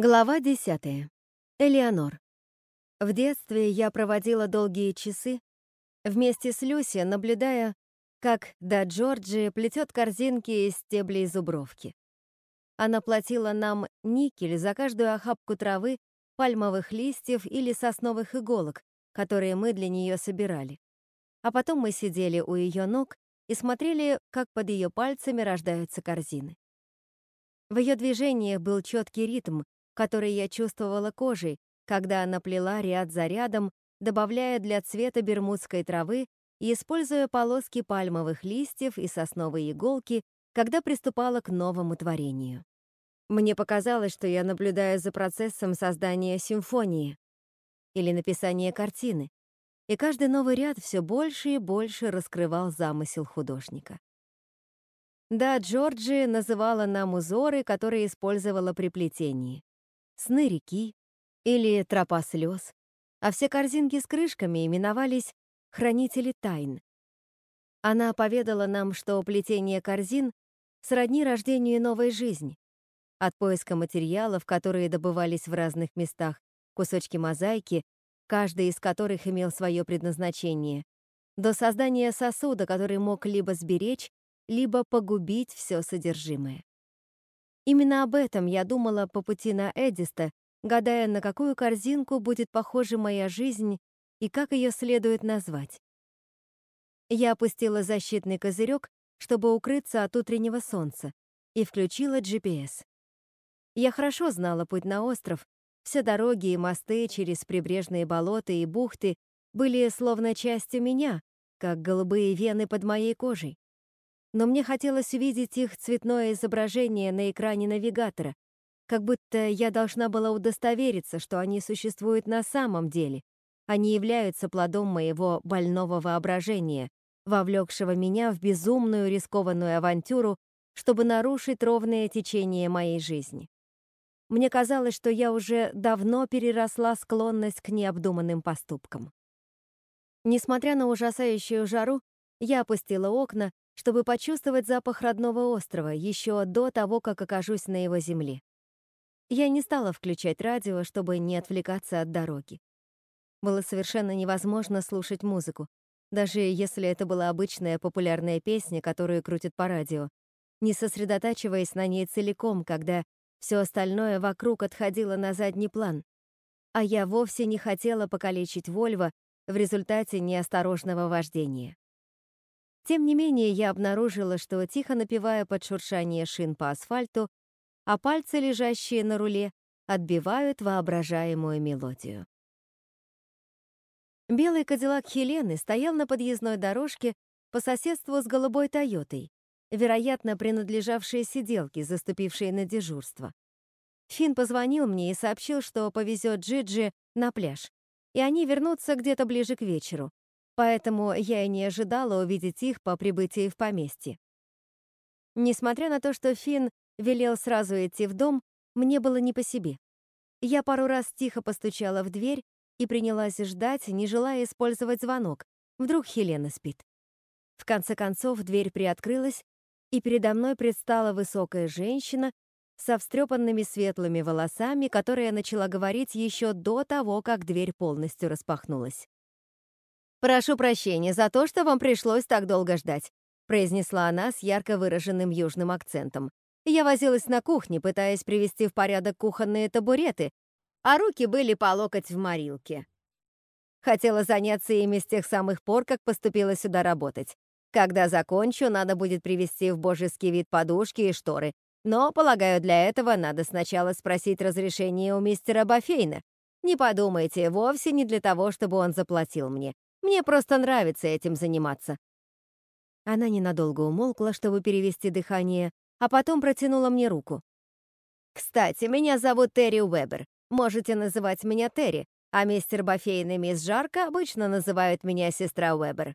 Глава 10. Элеонор. В детстве я проводила долгие часы вместе с Люси, наблюдая, как до Джорджи плетет корзинки из стеблей зубровки. Она платила нам никель за каждую охапку травы, пальмовых листьев или сосновых иголок, которые мы для нее собирали. А потом мы сидели у ее ног и смотрели, как под ее пальцами рождаются корзины. В ее движениях был четкий ритм, который я чувствовала кожей, когда она плела ряд за рядом, добавляя для цвета бермудской травы и используя полоски пальмовых листьев и сосновые иголки, когда приступала к новому творению. Мне показалось, что я наблюдаю за процессом создания симфонии или написания картины, и каждый новый ряд все больше и больше раскрывал замысел художника. Да, Джорджи называла нам узоры, которые использовала при плетении сны реки или тропа слез, а все корзинки с крышками именовались «хранители тайн». Она поведала нам, что плетение корзин сродни рождению новой жизни. От поиска материалов, которые добывались в разных местах, кусочки мозаики, каждый из которых имел свое предназначение, до создания сосуда, который мог либо сберечь, либо погубить все содержимое. Именно об этом я думала по пути на Эдиста, гадая, на какую корзинку будет похожа моя жизнь и как ее следует назвать. Я опустила защитный козырек, чтобы укрыться от утреннего солнца, и включила GPS. Я хорошо знала путь на остров, все дороги и мосты через прибрежные болота и бухты были словно частью меня, как голубые вены под моей кожей но мне хотелось увидеть их цветное изображение на экране навигатора, как будто я должна была удостовериться, что они существуют на самом деле, а не являются плодом моего больного воображения, вовлекшего меня в безумную рискованную авантюру, чтобы нарушить ровное течение моей жизни. Мне казалось, что я уже давно переросла склонность к необдуманным поступкам. Несмотря на ужасающую жару, я опустила окна чтобы почувствовать запах родного острова еще до того, как окажусь на его земле. Я не стала включать радио, чтобы не отвлекаться от дороги. Было совершенно невозможно слушать музыку, даже если это была обычная популярная песня, которую крутят по радио, не сосредотачиваясь на ней целиком, когда все остальное вокруг отходило на задний план. А я вовсе не хотела покалечить Вольво в результате неосторожного вождения. Тем не менее, я обнаружила, что, тихо напевая под шуршание шин по асфальту, а пальцы, лежащие на руле, отбивают воображаемую мелодию. Белый кадиллак Хелены стоял на подъездной дорожке по соседству с голубой Тойотой, вероятно, принадлежавшей сиделке, заступившей на дежурство. Финн позвонил мне и сообщил, что повезет Джиджи на пляж, и они вернутся где-то ближе к вечеру, поэтому я и не ожидала увидеть их по прибытии в поместье. Несмотря на то, что Финн велел сразу идти в дом, мне было не по себе. Я пару раз тихо постучала в дверь и принялась ждать, не желая использовать звонок. Вдруг Хелена спит. В конце концов дверь приоткрылась, и передо мной предстала высокая женщина со встрепанными светлыми волосами, которая начала говорить еще до того, как дверь полностью распахнулась. «Прошу прощения за то, что вам пришлось так долго ждать», произнесла она с ярко выраженным южным акцентом. Я возилась на кухне, пытаясь привести в порядок кухонные табуреты, а руки были по локоть в морилке. Хотела заняться ими с тех самых пор, как поступила сюда работать. Когда закончу, надо будет привести в божеский вид подушки и шторы. Но, полагаю, для этого надо сначала спросить разрешение у мистера Бафейна. Не подумайте, вовсе не для того, чтобы он заплатил мне. Мне просто нравится этим заниматься». Она ненадолго умолкла, чтобы перевести дыхание, а потом протянула мне руку. «Кстати, меня зовут Терри Уэбер. Можете называть меня Терри, а мистер Бафейн и мисс Жарко обычно называют меня сестра Уэбер».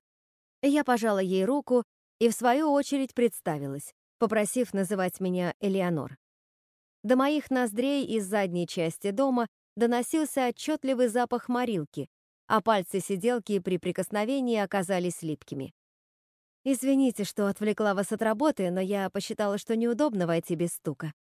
Я пожала ей руку и, в свою очередь, представилась, попросив называть меня Элеонор. До моих ноздрей из задней части дома доносился отчетливый запах морилки, а пальцы сиделки при прикосновении оказались липкими. «Извините, что отвлекла вас от работы, но я посчитала, что неудобно войти без стука».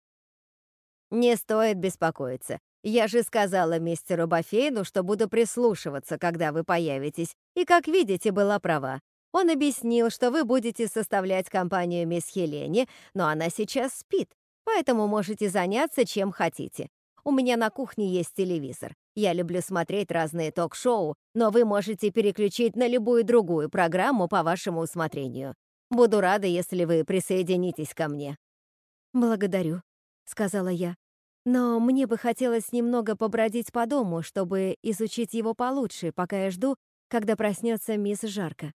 «Не стоит беспокоиться. Я же сказала мистеру Бафейну, что буду прислушиваться, когда вы появитесь, и, как видите, была права. Он объяснил, что вы будете составлять компанию мисс Хелене, но она сейчас спит, поэтому можете заняться чем хотите. У меня на кухне есть телевизор. Я люблю смотреть разные ток-шоу, но вы можете переключить на любую другую программу по вашему усмотрению. Буду рада, если вы присоединитесь ко мне». «Благодарю», — сказала я. «Но мне бы хотелось немного побродить по дому, чтобы изучить его получше, пока я жду, когда проснется мисс Жарко.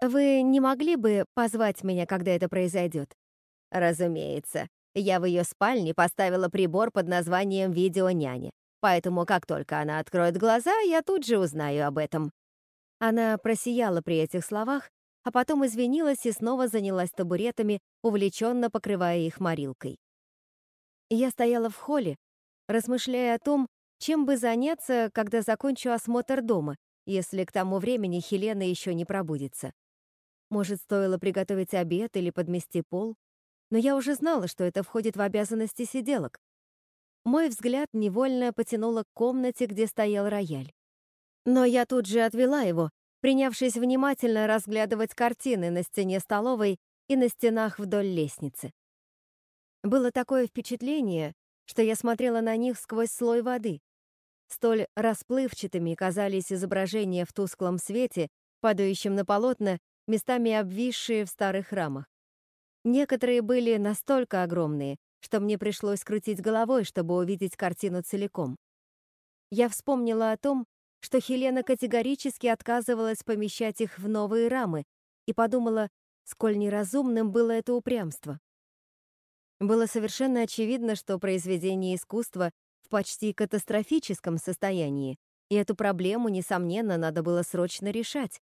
Вы не могли бы позвать меня, когда это произойдет?» «Разумеется. Я в ее спальне поставила прибор под названием «Видеоняня», поэтому как только она откроет глаза, я тут же узнаю об этом». Она просияла при этих словах, а потом извинилась и снова занялась табуретами, увлеченно покрывая их морилкой. Я стояла в холле, размышляя о том, чем бы заняться, когда закончу осмотр дома, если к тому времени Хелена еще не пробудится. Может, стоило приготовить обед или подмести пол? но я уже знала, что это входит в обязанности сиделок. Мой взгляд невольно потянуло к комнате, где стоял рояль. Но я тут же отвела его, принявшись внимательно разглядывать картины на стене столовой и на стенах вдоль лестницы. Было такое впечатление, что я смотрела на них сквозь слой воды. Столь расплывчатыми казались изображения в тусклом свете, падающем на полотна, местами обвисшие в старых рамах. Некоторые были настолько огромные, что мне пришлось крутить головой, чтобы увидеть картину целиком. Я вспомнила о том, что Хелена категорически отказывалась помещать их в новые рамы, и подумала, сколь неразумным было это упрямство. Было совершенно очевидно, что произведение искусства в почти катастрофическом состоянии, и эту проблему, несомненно, надо было срочно решать,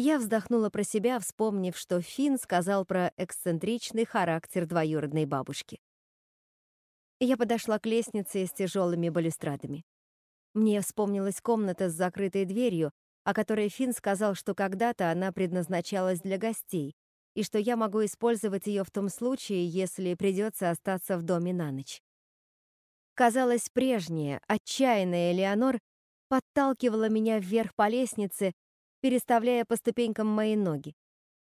я вздохнула про себя, вспомнив, что Финн сказал про эксцентричный характер двоюродной бабушки. Я подошла к лестнице с тяжелыми балюстрадами. Мне вспомнилась комната с закрытой дверью, о которой Финн сказал, что когда-то она предназначалась для гостей, и что я могу использовать ее в том случае, если придется остаться в доме на ночь. Казалось, прежняя, отчаянная Элеонор подталкивала меня вверх по лестнице, переставляя по ступенькам мои ноги.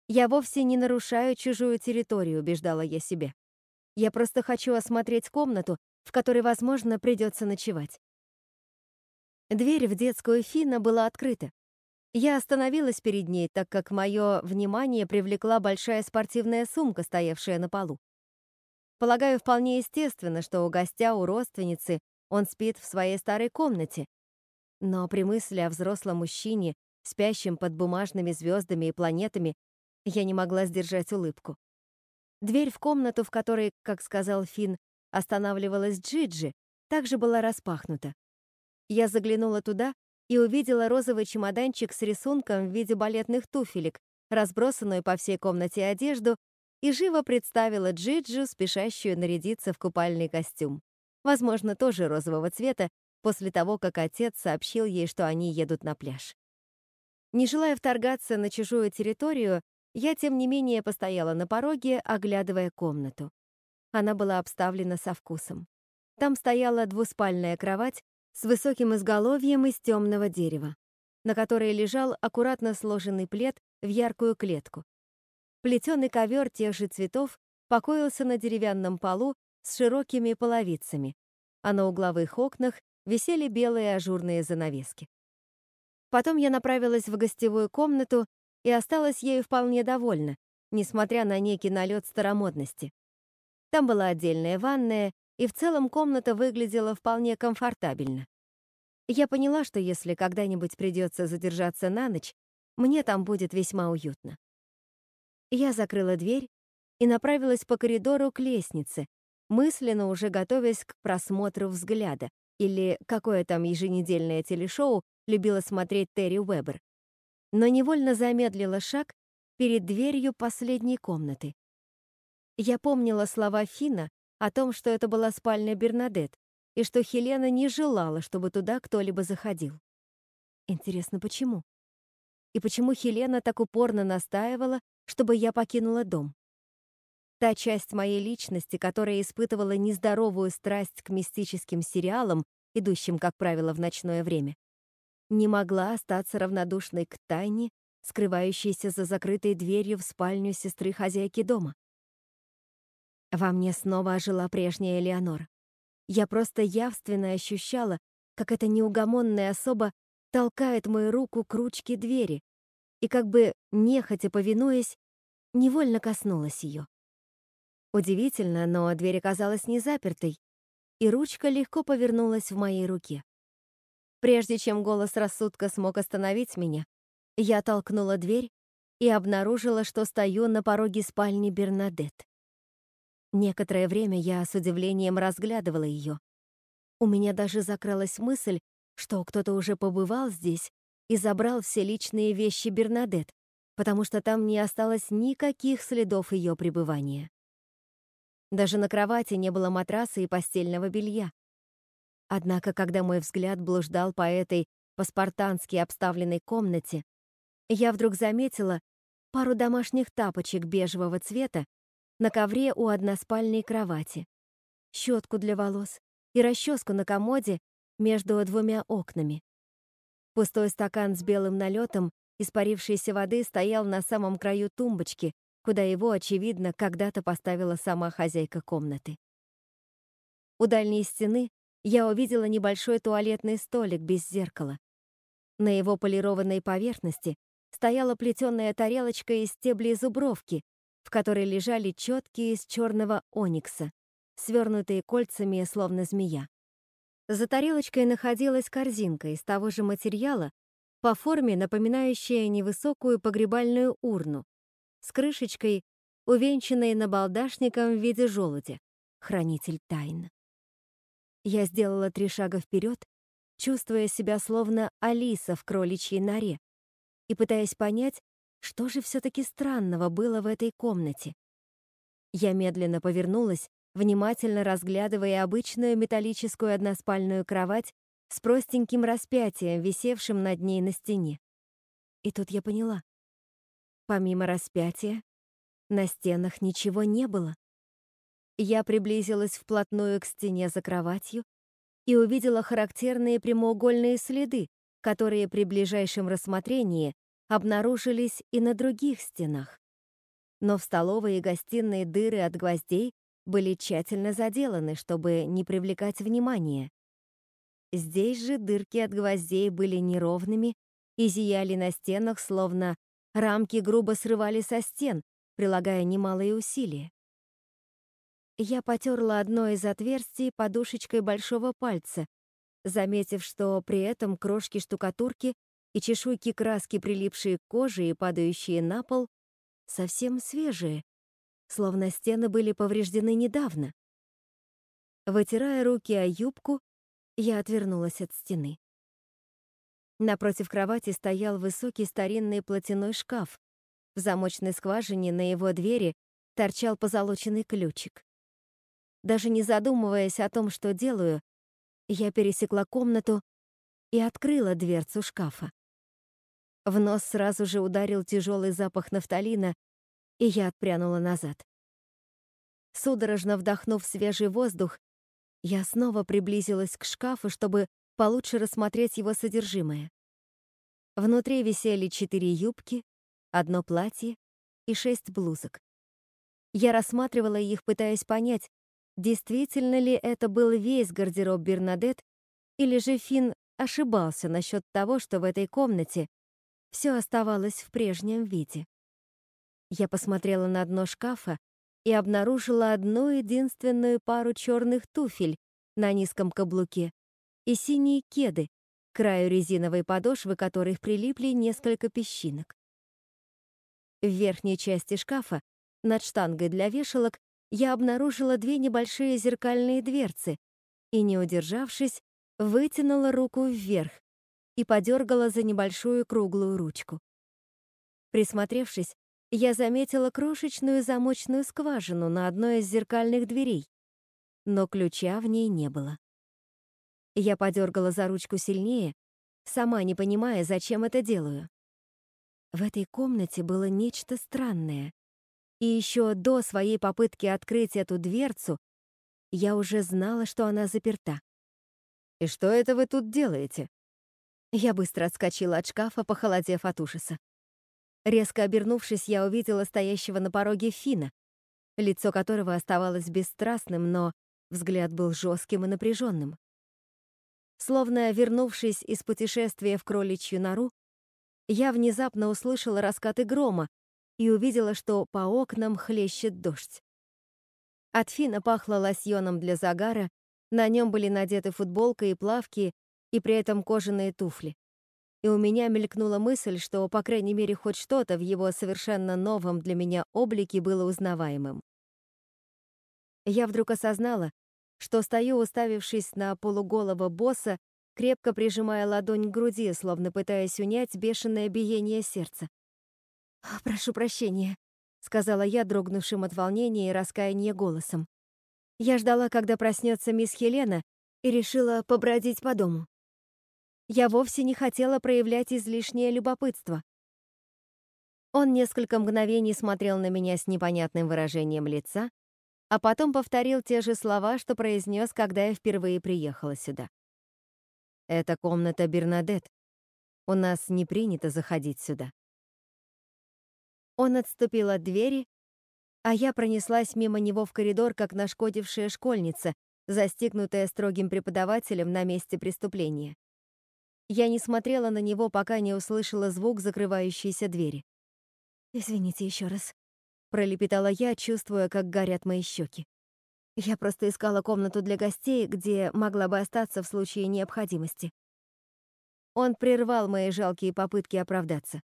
«Я вовсе не нарушаю чужую территорию», — убеждала я себе. «Я просто хочу осмотреть комнату, в которой, возможно, придется ночевать». Дверь в детскую Фина была открыта. Я остановилась перед ней, так как мое внимание привлекла большая спортивная сумка, стоявшая на полу. Полагаю, вполне естественно, что у гостя, у родственницы, он спит в своей старой комнате. Но при мысли о взрослом мужчине, спящим под бумажными звездами и планетами, я не могла сдержать улыбку. Дверь в комнату, в которой, как сказал Финн, останавливалась Джиджи, также была распахнута. Я заглянула туда и увидела розовый чемоданчик с рисунком в виде балетных туфелек, разбросанную по всей комнате одежду, и живо представила Джиджу, спешащую нарядиться в купальный костюм. Возможно, тоже розового цвета, после того, как отец сообщил ей, что они едут на пляж. Не желая вторгаться на чужую территорию, я, тем не менее, постояла на пороге, оглядывая комнату. Она была обставлена со вкусом. Там стояла двуспальная кровать с высоким изголовьем из темного дерева, на которой лежал аккуратно сложенный плед в яркую клетку. Плетеный ковер тех же цветов покоился на деревянном полу с широкими половицами, а на угловых окнах висели белые ажурные занавески. Потом я направилась в гостевую комнату и осталась ею вполне довольна, несмотря на некий налет старомодности. Там была отдельная ванная, и в целом комната выглядела вполне комфортабельно. Я поняла, что если когда-нибудь придется задержаться на ночь, мне там будет весьма уютно. Я закрыла дверь и направилась по коридору к лестнице, мысленно уже готовясь к просмотру взгляда, или какое там еженедельное телешоу любила смотреть Терри Уэббер, но невольно замедлила шаг перед дверью последней комнаты. Я помнила слова Фина о том, что это была спальня Бернадет, и что Хелена не желала, чтобы туда кто-либо заходил. Интересно, почему? И почему Хелена так упорно настаивала, чтобы я покинула дом? Та часть моей личности, которая испытывала нездоровую страсть к мистическим сериалам, идущим, как правило, в ночное время, не могла остаться равнодушной к тайне, скрывающейся за закрытой дверью в спальню сестры хозяйки дома. Во мне снова ожила прежняя Элеонор. Я просто явственно ощущала, как эта неугомонная особа толкает мою руку к ручке двери и, как бы нехотя повинуясь, невольно коснулась ее. Удивительно, но дверь оказалась не запертой, и ручка легко повернулась в моей руке. Прежде чем голос рассудка смог остановить меня, я толкнула дверь и обнаружила, что стою на пороге спальни Бернадет. Некоторое время я с удивлением разглядывала ее. У меня даже закралась мысль, что кто-то уже побывал здесь и забрал все личные вещи Бернадет, потому что там не осталось никаких следов ее пребывания. Даже на кровати не было матраса и постельного белья. Однако, когда мой взгляд блуждал по этой паспартански обставленной комнате, я вдруг заметила пару домашних тапочек бежевого цвета на ковре у односпальной кровати, щетку для волос и расческу на комоде между двумя окнами. Пустой стакан с белым налетом испарившейся воды стоял на самом краю тумбочки, куда его, очевидно, когда-то поставила сама хозяйка комнаты. У дальней стены я увидела небольшой туалетный столик без зеркала. На его полированной поверхности стояла плетеная тарелочка из стеблей зубровки, в которой лежали четкие из черного оникса, свернутые кольцами, словно змея. За тарелочкой находилась корзинка из того же материала, по форме напоминающая невысокую погребальную урну, с крышечкой, увенчанной набалдашником в виде желудя, хранитель тайн. Я сделала три шага вперед, чувствуя себя словно Алиса в кроличьей норе, и пытаясь понять, что же все-таки странного было в этой комнате. Я медленно повернулась, внимательно разглядывая обычную металлическую односпальную кровать с простеньким распятием, висевшим над ней на стене. И тут я поняла. Помимо распятия, на стенах ничего не было. Я приблизилась вплотную к стене за кроватью и увидела характерные прямоугольные следы, которые при ближайшем рассмотрении обнаружились и на других стенах. Но в столовой и гостиной дыры от гвоздей были тщательно заделаны, чтобы не привлекать внимания. Здесь же дырки от гвоздей были неровными и зияли на стенах, словно рамки грубо срывали со стен, прилагая немалые усилия. Я потерла одно из отверстий подушечкой большого пальца, заметив, что при этом крошки штукатурки и чешуйки краски, прилипшие к коже и падающие на пол, совсем свежие, словно стены были повреждены недавно. Вытирая руки о юбку, я отвернулась от стены. Напротив кровати стоял высокий старинный платяной шкаф. В замочной скважине на его двери торчал позолоченный ключик. Даже не задумываясь о том, что делаю, я пересекла комнату и открыла дверцу шкафа. В нос сразу же ударил тяжелый запах нафталина, и я отпрянула назад. Судорожно вдохнув свежий воздух, я снова приблизилась к шкафу, чтобы получше рассмотреть его содержимое. Внутри висели четыре юбки, одно платье и шесть блузок. Я рассматривала их, пытаясь понять, действительно ли это был весь гардероб Бернадет, или же Финн ошибался насчет того, что в этой комнате все оставалось в прежнем виде. Я посмотрела на дно шкафа и обнаружила одну единственную пару черных туфель на низком каблуке и синие кеды, краю резиновой подошвы которых прилипли несколько песчинок. В верхней части шкафа, над штангой для вешалок, я обнаружила две небольшие зеркальные дверцы и, не удержавшись, вытянула руку вверх и подергала за небольшую круглую ручку. Присмотревшись, я заметила крошечную замочную скважину на одной из зеркальных дверей, но ключа в ней не было. Я подергала за ручку сильнее, сама не понимая, зачем это делаю. В этой комнате было нечто странное, И еще до своей попытки открыть эту дверцу я уже знала, что она заперта. «И что это вы тут делаете?» Я быстро отскочила от шкафа, похолодев от ужаса. Резко обернувшись, я увидела стоящего на пороге Фина, лицо которого оставалось бесстрастным, но взгляд был жестким и напряженным. Словно вернувшись из путешествия в кроличью нору, я внезапно услышала раскаты грома и увидела, что по окнам хлещет дождь. От Фина пахло лосьоном для загара, на нем были надеты футболка и плавки, и при этом кожаные туфли. И у меня мелькнула мысль, что, по крайней мере, хоть что-то в его совершенно новом для меня облике было узнаваемым. Я вдруг осознала, что стою, уставившись на полуголого босса, крепко прижимая ладонь к груди, словно пытаясь унять бешеное биение сердца. «Прошу прощения», — сказала я, дрогнувшим от волнения и раскаяния голосом. Я ждала, когда проснется мисс Хелена, и решила побродить по дому. Я вовсе не хотела проявлять излишнее любопытство. Он несколько мгновений смотрел на меня с непонятным выражением лица, а потом повторил те же слова, что произнес, когда я впервые приехала сюда. «Это комната Бернадет. У нас не принято заходить сюда». Он отступил от двери, а я пронеслась мимо него в коридор, как нашкодившая школьница, застигнутая строгим преподавателем на месте преступления. Я не смотрела на него, пока не услышала звук закрывающейся двери. «Извините еще раз», пролепетала я, чувствуя, как горят мои щеки. Я просто искала комнату для гостей, где могла бы остаться в случае необходимости. Он прервал мои жалкие попытки оправдаться.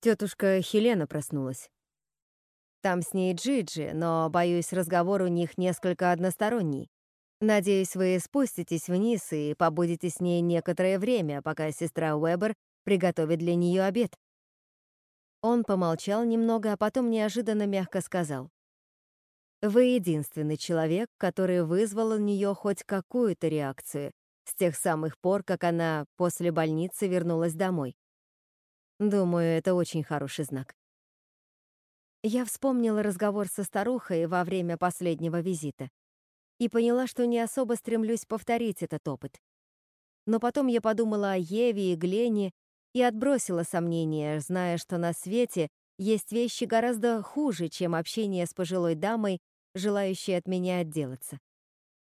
Тетушка Хелена проснулась. Там с ней Джиджи, но, боюсь, разговор у них несколько односторонний. Надеюсь, вы спуститесь вниз и побудете с ней некоторое время, пока сестра Уэбер приготовит для нее обед. Он помолчал немного, а потом неожиданно мягко сказал. «Вы единственный человек, который вызвал у нее хоть какую-то реакцию с тех самых пор, как она после больницы вернулась домой. Думаю, это очень хороший знак». Я вспомнила разговор со старухой во время последнего визита и поняла, что не особо стремлюсь повторить этот опыт. Но потом я подумала о Еве и Глене и отбросила сомнения, зная, что на свете есть вещи гораздо хуже, чем общение с пожилой дамой, желающей от меня отделаться.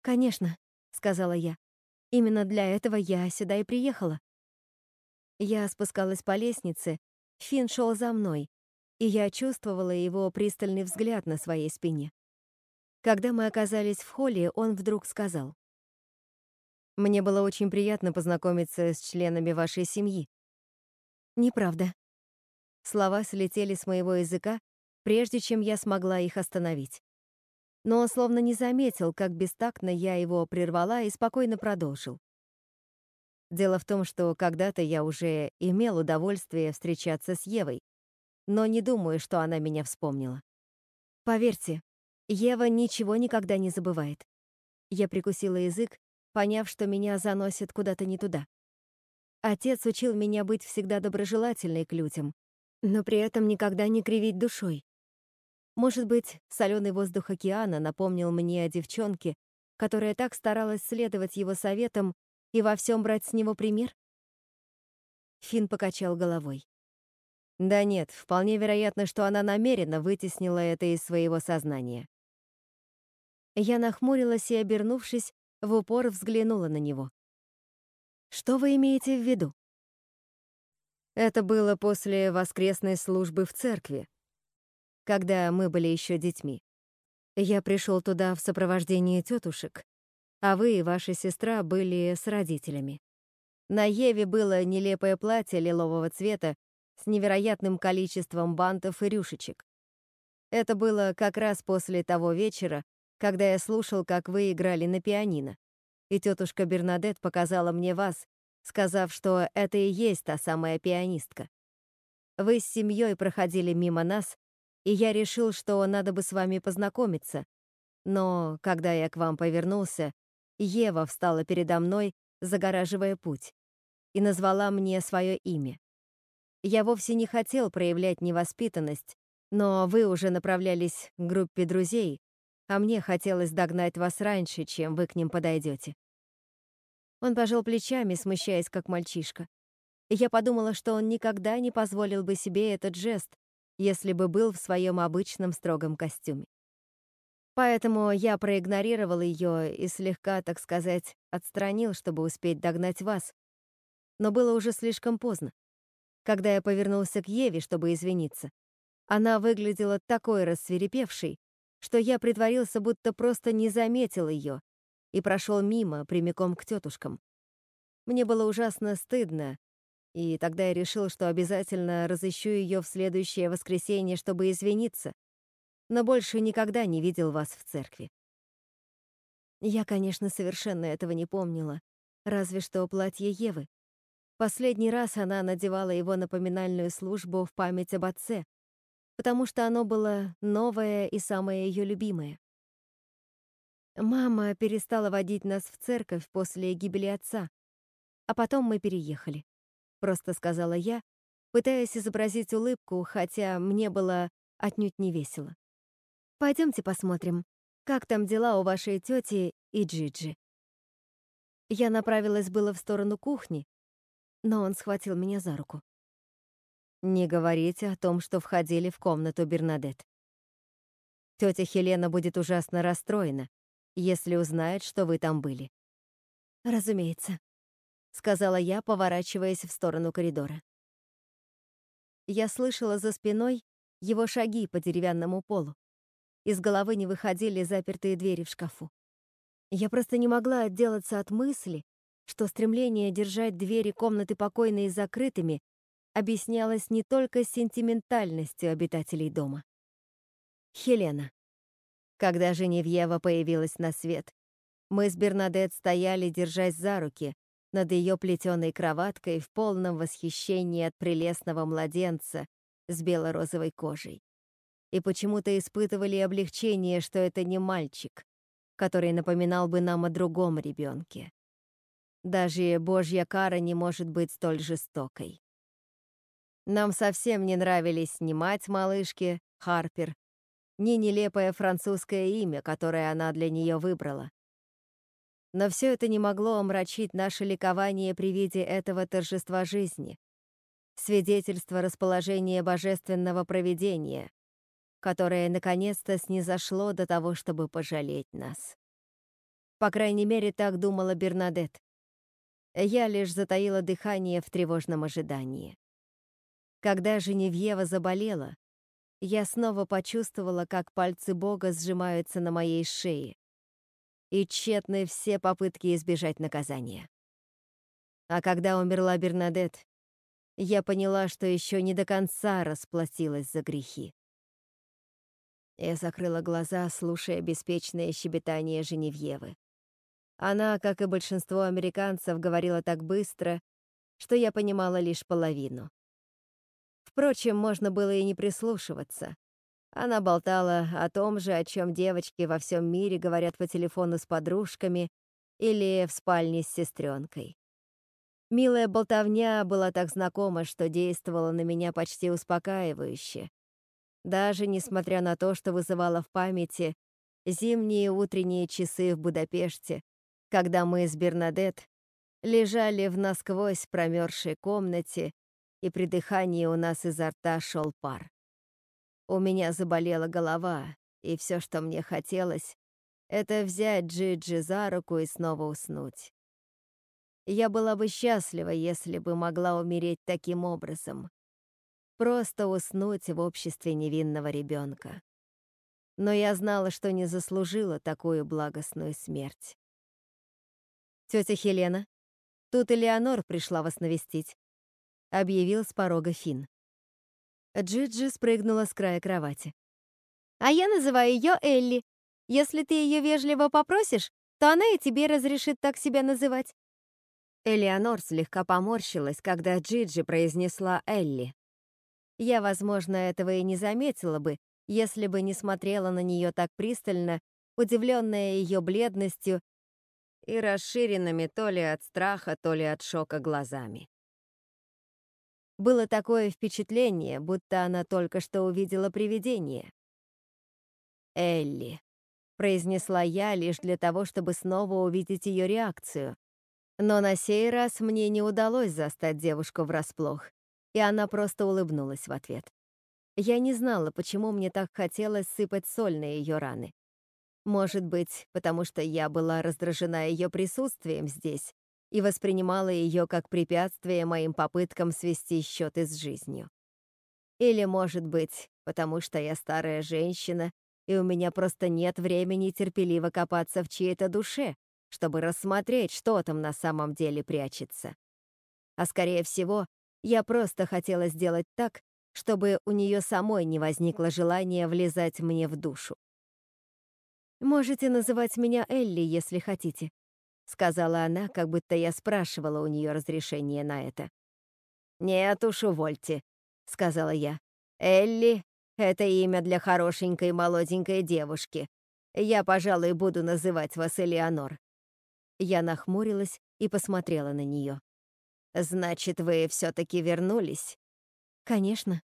«Конечно», — сказала я. «Именно для этого я сюда и приехала». Я спускалась по лестнице, Финн шел за мной, и я чувствовала его пристальный взгляд на своей спине. Когда мы оказались в холле, он вдруг сказал. «Мне было очень приятно познакомиться с членами вашей семьи. Неправда. Слова слетели с моего языка, прежде чем я смогла их остановить. Но он словно не заметил, как бестактно я его прервала и спокойно продолжил. Дело в том, что когда-то я уже имел удовольствие встречаться с Евой, но не думаю, что она меня вспомнила. Поверьте, Ева ничего никогда не забывает. Я прикусила язык, поняв, что меня заносит куда-то не туда. Отец учил меня быть всегда доброжелательной к людям, но при этом никогда не кривить душой. Может быть, соленый воздух океана напомнил мне о девчонке, которая так старалась следовать его советам и во всем брать с него пример? Фин покачал головой. Да нет, вполне вероятно, что она намеренно вытеснила это из своего сознания. Я нахмурилась и, обернувшись, в упор взглянула на него. Что вы имеете в виду? Это было после воскресной службы в церкви, когда мы были еще детьми. Я пришел туда в сопровождении тетушек, а вы и ваша сестра были с родителями. На Еве было нелепое платье лилового цвета с невероятным количеством бантов и рюшечек. Это было как раз после того вечера, когда я слушал, как вы играли на пианино и тетушка Бернадет показала мне вас, сказав, что это и есть та самая пианистка. Вы с семьей проходили мимо нас, и я решил, что надо бы с вами познакомиться. Но когда я к вам повернулся, Ева встала передо мной, загораживая путь, и назвала мне свое имя. Я вовсе не хотел проявлять невоспитанность, Но вы уже направлялись к группе друзей, а мне хотелось догнать вас раньше, чем вы к ним подойдете. Он пожал плечами, смущаясь, как мальчишка. Я подумала, что он никогда не позволил бы себе этот жест, если бы был в своем обычном строгом костюме. Поэтому я проигнорировал ее и слегка, так сказать, отстранил, чтобы успеть догнать вас. Но было уже слишком поздно. Когда я повернулся к Еве, чтобы извиниться, она выглядела такой рассверепевшей, что я притворился, будто просто не заметил ее и прошел мимо, прямиком к тетушкам. Мне было ужасно стыдно, и тогда я решил, что обязательно разыщу ее в следующее воскресенье, чтобы извиниться, но больше никогда не видел вас в церкви. Я, конечно, совершенно этого не помнила, разве что платье Евы. Последний раз она надевала его на поминальную службу в память об отце, потому что оно было новое и самое ее любимое. Мама перестала водить нас в церковь после гибели отца, а потом мы переехали. Просто сказала я, пытаясь изобразить улыбку, хотя мне было отнюдь не весело. Пойдемте посмотрим, как там дела у вашей тети и Джиджи. Я направилась было в сторону кухни, но он схватил меня за руку. Не говорите о том, что входили в комнату Бернадет. Тетя Хелена будет ужасно расстроена, если узнает, что вы там были. Разумеется, сказала я, поворачиваясь в сторону коридора. Я слышала за спиной его шаги по деревянному полу. Из головы не выходили запертые двери в шкафу. Я просто не могла отделаться от мысли, что стремление держать двери комнаты покойной закрытыми объяснялось не только сентиментальностью обитателей дома. Хелена. Когда Женевьева появилась на свет, мы с Бернадет стояли, держась за руки, над ее плетеной кроваткой в полном восхищении от прелестного младенца с бело-розовой кожей. И почему-то испытывали облегчение, что это не мальчик, который напоминал бы нам о другом ребенке. Даже Божья кара не может быть столь жестокой. Нам совсем не нравились ни мать малышки, Харпер, ни нелепое французское имя, которое она для нее выбрала. Но все это не могло омрачить наше ликование при виде этого торжества жизни, свидетельство расположения божественного провидения, которое наконец-то снизошло до того, чтобы пожалеть нас. По крайней мере, так думала Бернадет. Я лишь затаила дыхание в тревожном ожидании. Когда Женевьева заболела, я снова почувствовала, как пальцы Бога сжимаются на моей шее. И тщетны все попытки избежать наказания. А когда умерла Бернадет, я поняла, что еще не до конца расплатилась за грехи. Я закрыла глаза, слушая беспечное щебетание Женевьевы. Она, как и большинство американцев, говорила так быстро, что я понимала лишь половину. Впрочем, можно было и не прислушиваться. Она болтала о том же, о чем девочки во всем мире говорят по телефону с подружками или в спальне с сестренкой. Милая болтовня была так знакома, что действовала на меня почти успокаивающе. Даже несмотря на то, что вызывала в памяти зимние утренние часы в Будапеште, когда мы с Бернадет лежали в насквозь промерзшей комнате и при дыхании у нас изо рта шел пар. У меня заболела голова, и все, что мне хотелось, это взять Джиджи за руку и снова уснуть. Я была бы счастлива, если бы могла умереть таким образом. Просто уснуть в обществе невинного ребенка. Но я знала, что не заслужила такую благостную смерть. Тетя Хелена, тут Элеонор пришла вас навестить объявил с порога Фин. Джиджи спрыгнула с края кровати. «А я называю ее Элли. Если ты ее вежливо попросишь, то она и тебе разрешит так себя называть». Элеонор слегка поморщилась, когда Джиджи произнесла Элли. Я, возможно, этого и не заметила бы, если бы не смотрела на нее так пристально, удивленная ее бледностью и расширенными то ли от страха, то ли от шока глазами. Было такое впечатление, будто она только что увидела привидение. «Элли», — произнесла я лишь для того, чтобы снова увидеть ее реакцию. Но на сей раз мне не удалось застать девушку врасплох, и она просто улыбнулась в ответ. Я не знала, почему мне так хотелось сыпать соль на ее раны. Может быть, потому что я была раздражена ее присутствием здесь и воспринимала ее как препятствие моим попыткам свести счеты с жизнью. Или, может быть, потому что я старая женщина, и у меня просто нет времени терпеливо копаться в чьей-то душе, чтобы рассмотреть, что там на самом деле прячется. А скорее всего, я просто хотела сделать так, чтобы у нее самой не возникло желания влезать мне в душу. «Можете называть меня Элли, если хотите», — сказала она, как будто я спрашивала у нее разрешение на это. «Нет уж, увольте», — сказала я. «Элли — это имя для хорошенькой молоденькой девушки. Я, пожалуй, буду называть вас Элеонор». Я нахмурилась и посмотрела на нее. «Значит, вы все-таки вернулись?» «Конечно.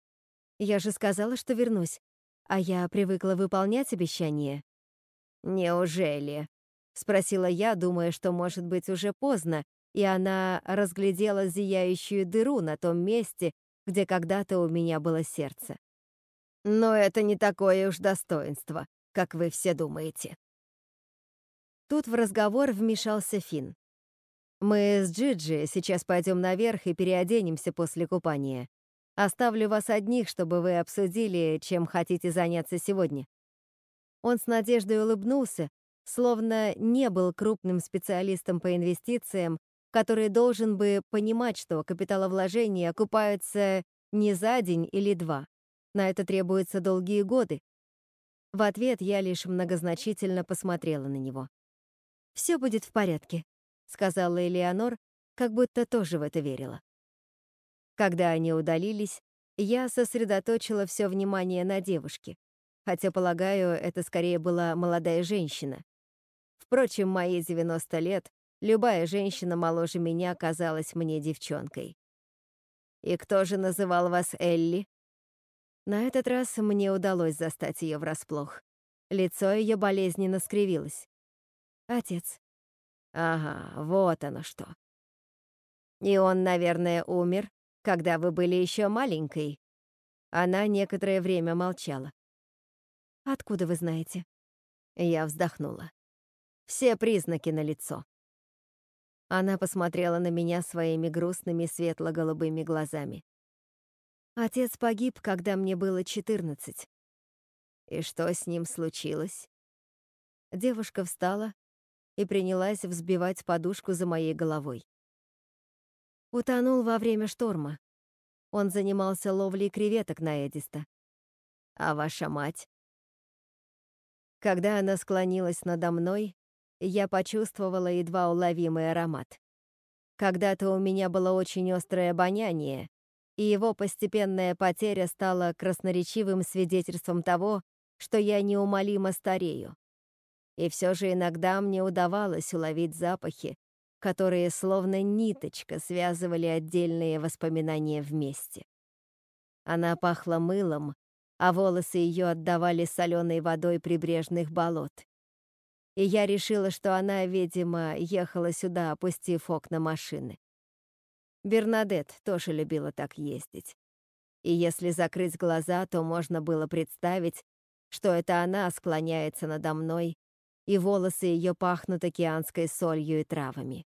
Я же сказала, что вернусь. А я привыкла выполнять обещания». «Неужели?» — спросила я, думая, что, может быть, уже поздно, и она разглядела зияющую дыру на том месте, где когда-то у меня было сердце. «Но это не такое уж достоинство, как вы все думаете». Тут в разговор вмешался Финн. «Мы с Джиджи сейчас пойдем наверх и переоденемся после купания. Оставлю вас одних, чтобы вы обсудили, чем хотите заняться сегодня». Он с надеждой улыбнулся, словно не был крупным специалистом по инвестициям, который должен бы понимать, что капиталовложения окупаются не за день или два. На это требуются долгие годы. В ответ я лишь многозначительно посмотрела на него. «Все будет в порядке», — сказала Элеонор, как будто тоже в это верила. Когда они удалились, я сосредоточила все внимание на девушке, хотя, полагаю, это скорее была молодая женщина. Впрочем, мои 90 лет, любая женщина моложе меня казалась мне девчонкой. «И кто же называл вас Элли?» На этот раз мне удалось застать ее врасплох. Лицо ее болезненно скривилось. Отец. Ага, вот оно что. И он, наверное, умер, когда вы были еще маленькой. Она некоторое время молчала. Откуда вы знаете? Я вздохнула. Все признаки на лицо. Она посмотрела на меня своими грустными светло-голубыми глазами. Отец погиб, когда мне было 14. И что с ним случилось? Девушка встала, и принялась взбивать подушку за моей головой. Утонул во время шторма. Он занимался ловлей креветок на Эдиста. А ваша мать? Когда она склонилась надо мной, я почувствовала едва уловимый аромат. Когда-то у меня было очень острое обоняние, и его постепенная потеря стала красноречивым свидетельством того, что я неумолимо старею. И все же иногда мне удавалось уловить запахи, которые словно ниточка связывали отдельные воспоминания вместе. Она пахла мылом, а волосы ее отдавали соленой водой прибрежных болот. И я решила, что она, видимо, ехала сюда, опустив окна машины. Бернадет тоже любила так ездить. И если закрыть глаза, то можно было представить, что это она склоняется надо мной и волосы ее пахнут океанской солью и травами.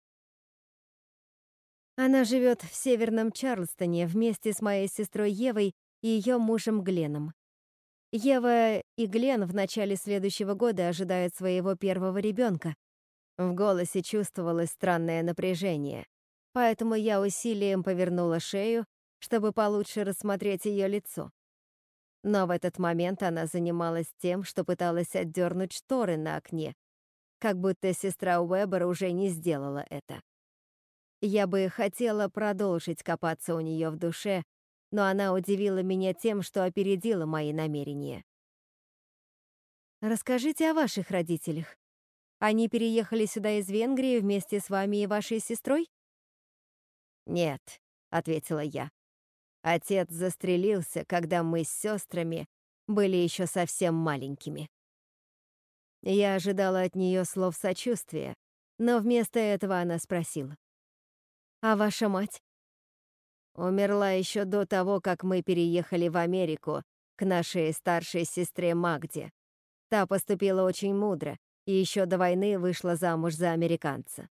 Она живет в Северном Чарльстоне вместе с моей сестрой Евой и ее мужем Гленом. Ева и Глен в начале следующего года ожидают своего первого ребенка. В голосе чувствовалось странное напряжение, поэтому я усилием повернула шею, чтобы получше рассмотреть ее лицо. Но в этот момент она занималась тем, что пыталась отдернуть шторы на окне, как будто сестра Уэббер уже не сделала это. Я бы хотела продолжить копаться у нее в душе, но она удивила меня тем, что опередила мои намерения. «Расскажите о ваших родителях. Они переехали сюда из Венгрии вместе с вами и вашей сестрой?» «Нет», — ответила я. Отец застрелился, когда мы с сестрами были еще совсем маленькими. Я ожидала от нее слов сочувствия, но вместо этого она спросила. «А ваша мать?» Умерла еще до того, как мы переехали в Америку к нашей старшей сестре Магде. Та поступила очень мудро и еще до войны вышла замуж за американца.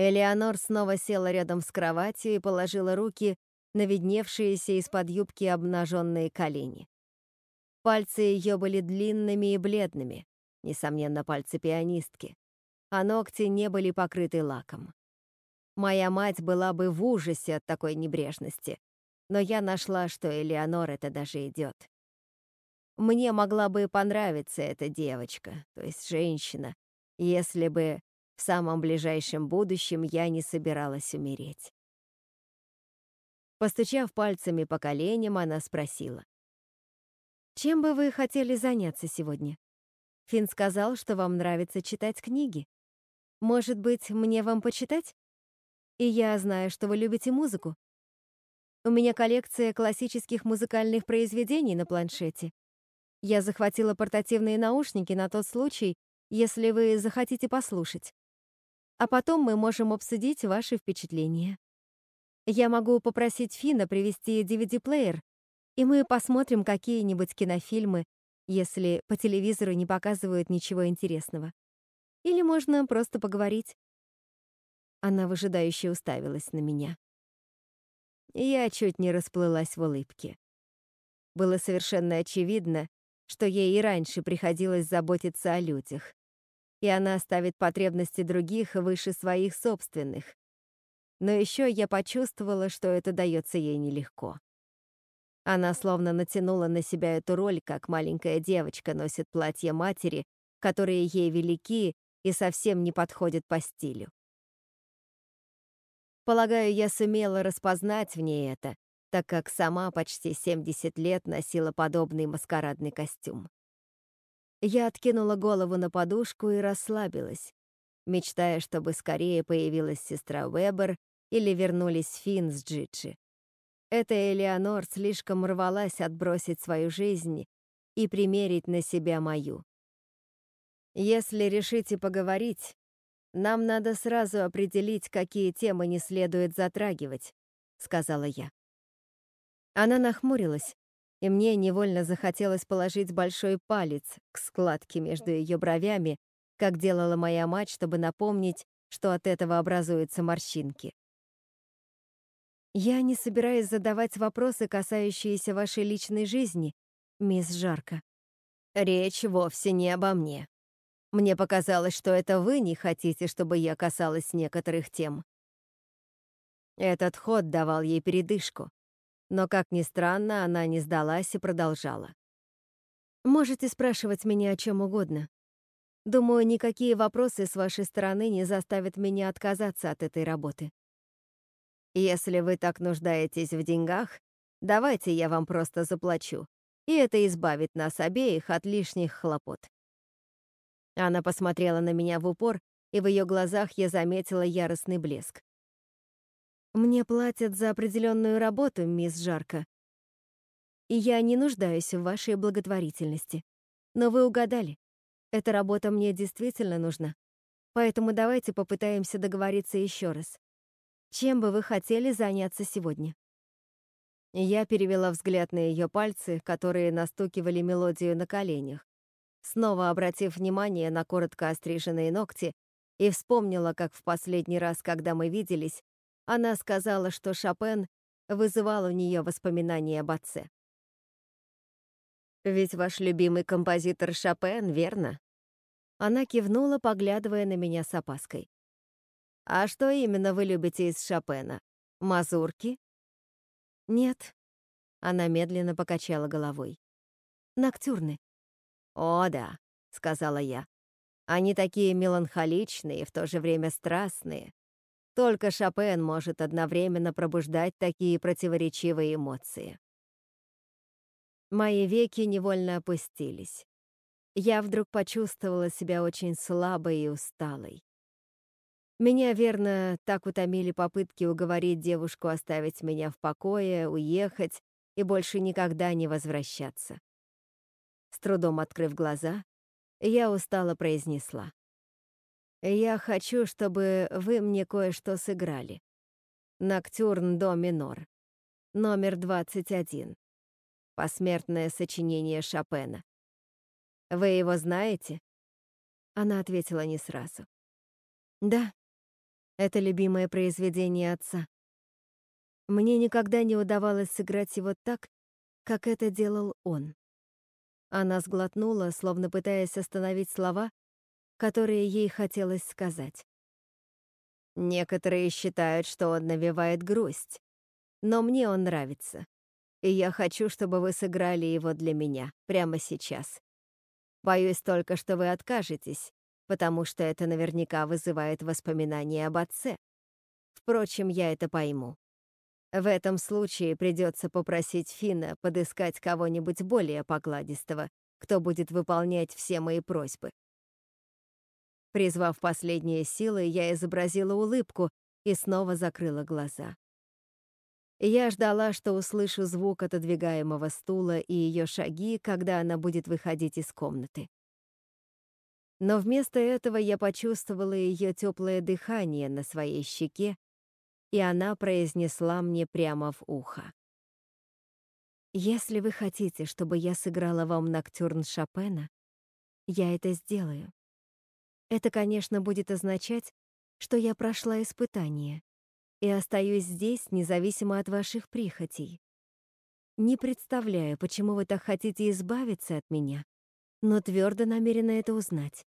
Элеонор снова села рядом с кроватью и положила руки на видневшиеся из-под юбки обнаженные колени. Пальцы ее были длинными и бледными, несомненно, пальцы пианистки, а ногти не были покрыты лаком. Моя мать была бы в ужасе от такой небрежности, но я нашла, что Элеонор это даже идет. Мне могла бы понравиться эта девочка, то есть женщина, если бы в самом ближайшем будущем я не собиралась умереть. Постучав пальцами по коленям, она спросила. «Чем бы вы хотели заняться сегодня? Финн сказал, что вам нравится читать книги. Может быть, мне вам почитать? И я знаю, что вы любите музыку. У меня коллекция классических музыкальных произведений на планшете. Я захватила портативные наушники на тот случай, если вы захотите послушать а потом мы можем обсудить ваши впечатления. Я могу попросить Фина привезти DVD-плеер, и мы посмотрим какие-нибудь кинофильмы, если по телевизору не показывают ничего интересного. Или можно просто поговорить. Она выжидающе уставилась на меня. Я чуть не расплылась в улыбке. Было совершенно очевидно, что ей и раньше приходилось заботиться о людях и она ставит потребности других выше своих собственных. Но еще я почувствовала, что это дается ей нелегко. Она словно натянула на себя эту роль, как маленькая девочка носит платье матери, которые ей велики и совсем не подходят по стилю. Полагаю, я сумела распознать в ней это, так как сама почти 70 лет носила подобный маскарадный костюм. Я откинула голову на подушку и расслабилась, мечтая, чтобы скорее появилась сестра Вебер или вернулись Финн с Джиджи. Эта Элеонор слишком рвалась отбросить свою жизнь и примерить на себя мою. Если решите поговорить, нам надо сразу определить, какие темы не следует затрагивать, сказала я. Она нахмурилась, и мне невольно захотелось положить большой палец к складке между ее бровями, как делала моя мать, чтобы напомнить, что от этого образуются морщинки. «Я не собираюсь задавать вопросы, касающиеся вашей личной жизни, мисс Жарко. Речь вовсе не обо мне. Мне показалось, что это вы не хотите, чтобы я касалась некоторых тем». Этот ход давал ей передышку. Но, как ни странно, она не сдалась и продолжала. «Можете спрашивать меня о чем угодно. Думаю, никакие вопросы с вашей стороны не заставят меня отказаться от этой работы. Если вы так нуждаетесь в деньгах, давайте я вам просто заплачу, и это избавит нас обеих от лишних хлопот». Она посмотрела на меня в упор, и в ее глазах я заметила яростный блеск. Мне платят за определенную работу, мисс Жарко. И я не нуждаюсь в вашей благотворительности. Но вы угадали. Эта работа мне действительно нужна. Поэтому давайте попытаемся договориться еще раз. Чем бы вы хотели заняться сегодня? Я перевела взгляд на ее пальцы, которые настукивали мелодию на коленях, снова обратив внимание на коротко остриженные ногти и вспомнила, как в последний раз, когда мы виделись, она сказала, что Шопен вызывал у нее воспоминания об отце. «Ведь ваш любимый композитор Шопен, верно?» Она кивнула, поглядывая на меня с опаской. «А что именно вы любите из Шопена? Мазурки?» «Нет», — она медленно покачала головой. «Ноктюрны». «О, да», — сказала я. «Они такие меланхоличные и в то же время страстные. Только Шопен может одновременно пробуждать такие противоречивые эмоции. Мои веки невольно опустились. Я вдруг почувствовала себя очень слабой и усталой. Меня, верно, так утомили попытки уговорить девушку оставить меня в покое, уехать и больше никогда не возвращаться. С трудом открыв глаза, я устало произнесла. «Я хочу, чтобы вы мне кое-что сыграли. Ноктюрн до минор. Номер 21. Посмертное сочинение Шопена. Вы его знаете?» Она ответила не сразу. «Да, это любимое произведение отца. Мне никогда не удавалось сыграть его так, как это делал он. Она сглотнула, словно пытаясь остановить слова, которые ей хотелось сказать. Некоторые считают, что он навевает грусть, но мне он нравится, и я хочу, чтобы вы сыграли его для меня прямо сейчас. Боюсь только, что вы откажетесь, потому что это наверняка вызывает воспоминания об отце. Впрочем, я это пойму. В этом случае придется попросить Фина подыскать кого-нибудь более покладистого, кто будет выполнять все мои просьбы. Призвав последние силы, я изобразила улыбку и снова закрыла глаза. Я ждала, что услышу звук отодвигаемого стула и ее шаги, когда она будет выходить из комнаты. Но вместо этого я почувствовала ее теплое дыхание на своей щеке и она произнесла мне прямо в ухо. «Если вы хотите, чтобы я сыграла вам ноктюрн Шопена, я это сделаю. Это, конечно, будет означать, что я прошла испытание и остаюсь здесь независимо от ваших прихотей. Не представляю, почему вы так хотите избавиться от меня, но твердо намерена это узнать.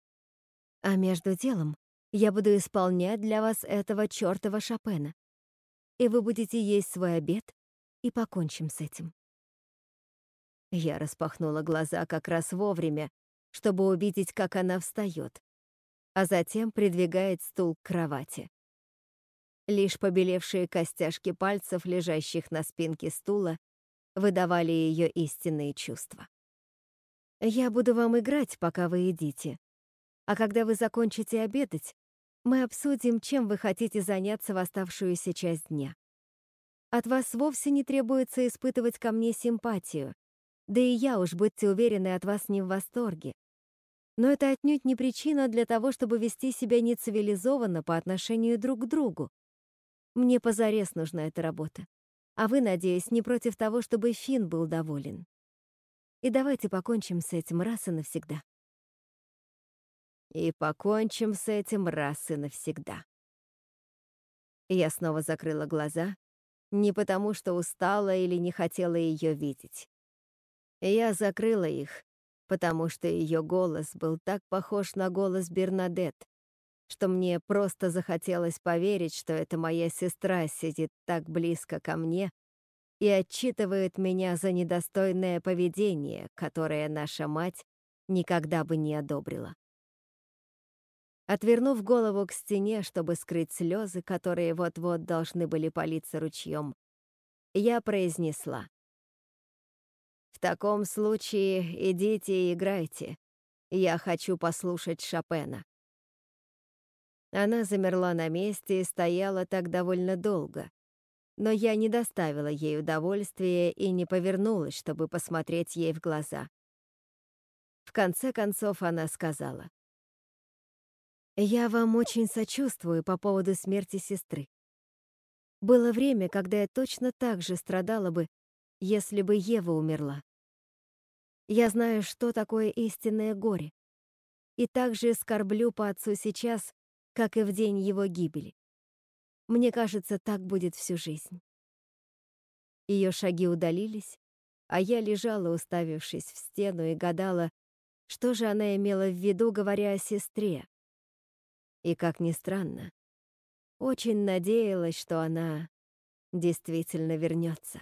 А между делом я буду исполнять для вас этого чёртова Шопена и вы будете есть свой обед, и покончим с этим. Я распахнула глаза как раз вовремя, чтобы увидеть, как она встает, а затем придвигает стул к кровати. Лишь побелевшие костяшки пальцев, лежащих на спинке стула, выдавали ее истинные чувства. «Я буду вам играть, пока вы едите, а когда вы закончите обедать, мы обсудим, чем вы хотите заняться в оставшуюся часть дня. От вас вовсе не требуется испытывать ко мне симпатию, да и я уж, будьте уверены, от вас не в восторге. Но это отнюдь не причина для того, чтобы вести себя нецивилизованно по отношению друг к другу. Мне позарез нужна эта работа. А вы, надеюсь, не против того, чтобы Финн был доволен. И давайте покончим с этим раз и навсегда и покончим с этим раз и навсегда. Я снова закрыла глаза, не потому что устала или не хотела ее видеть. Я закрыла их, потому что ее голос был так похож на голос Бернадет, что мне просто захотелось поверить, что эта моя сестра сидит так близко ко мне и отчитывает меня за недостойное поведение, которое наша мать никогда бы не одобрила. Отвернув голову к стене, чтобы скрыть слезы, которые вот-вот должны были политься ручьем, я произнесла. «В таком случае идите и играйте. Я хочу послушать Шопена». Она замерла на месте и стояла так довольно долго, но я не доставила ей удовольствия и не повернулась, чтобы посмотреть ей в глаза. В конце концов она сказала. Я вам очень сочувствую по поводу смерти сестры. Было время, когда я точно так же страдала бы, если бы Ева умерла. Я знаю, что такое истинное горе, и также скорблю по отцу сейчас, как и в день его гибели. Мне кажется, так будет всю жизнь. Ее шаги удалились, а я лежала, уставившись в стену, и гадала, что же она имела в виду, говоря о сестре, и, как ни странно, очень надеялась, что она действительно вернется.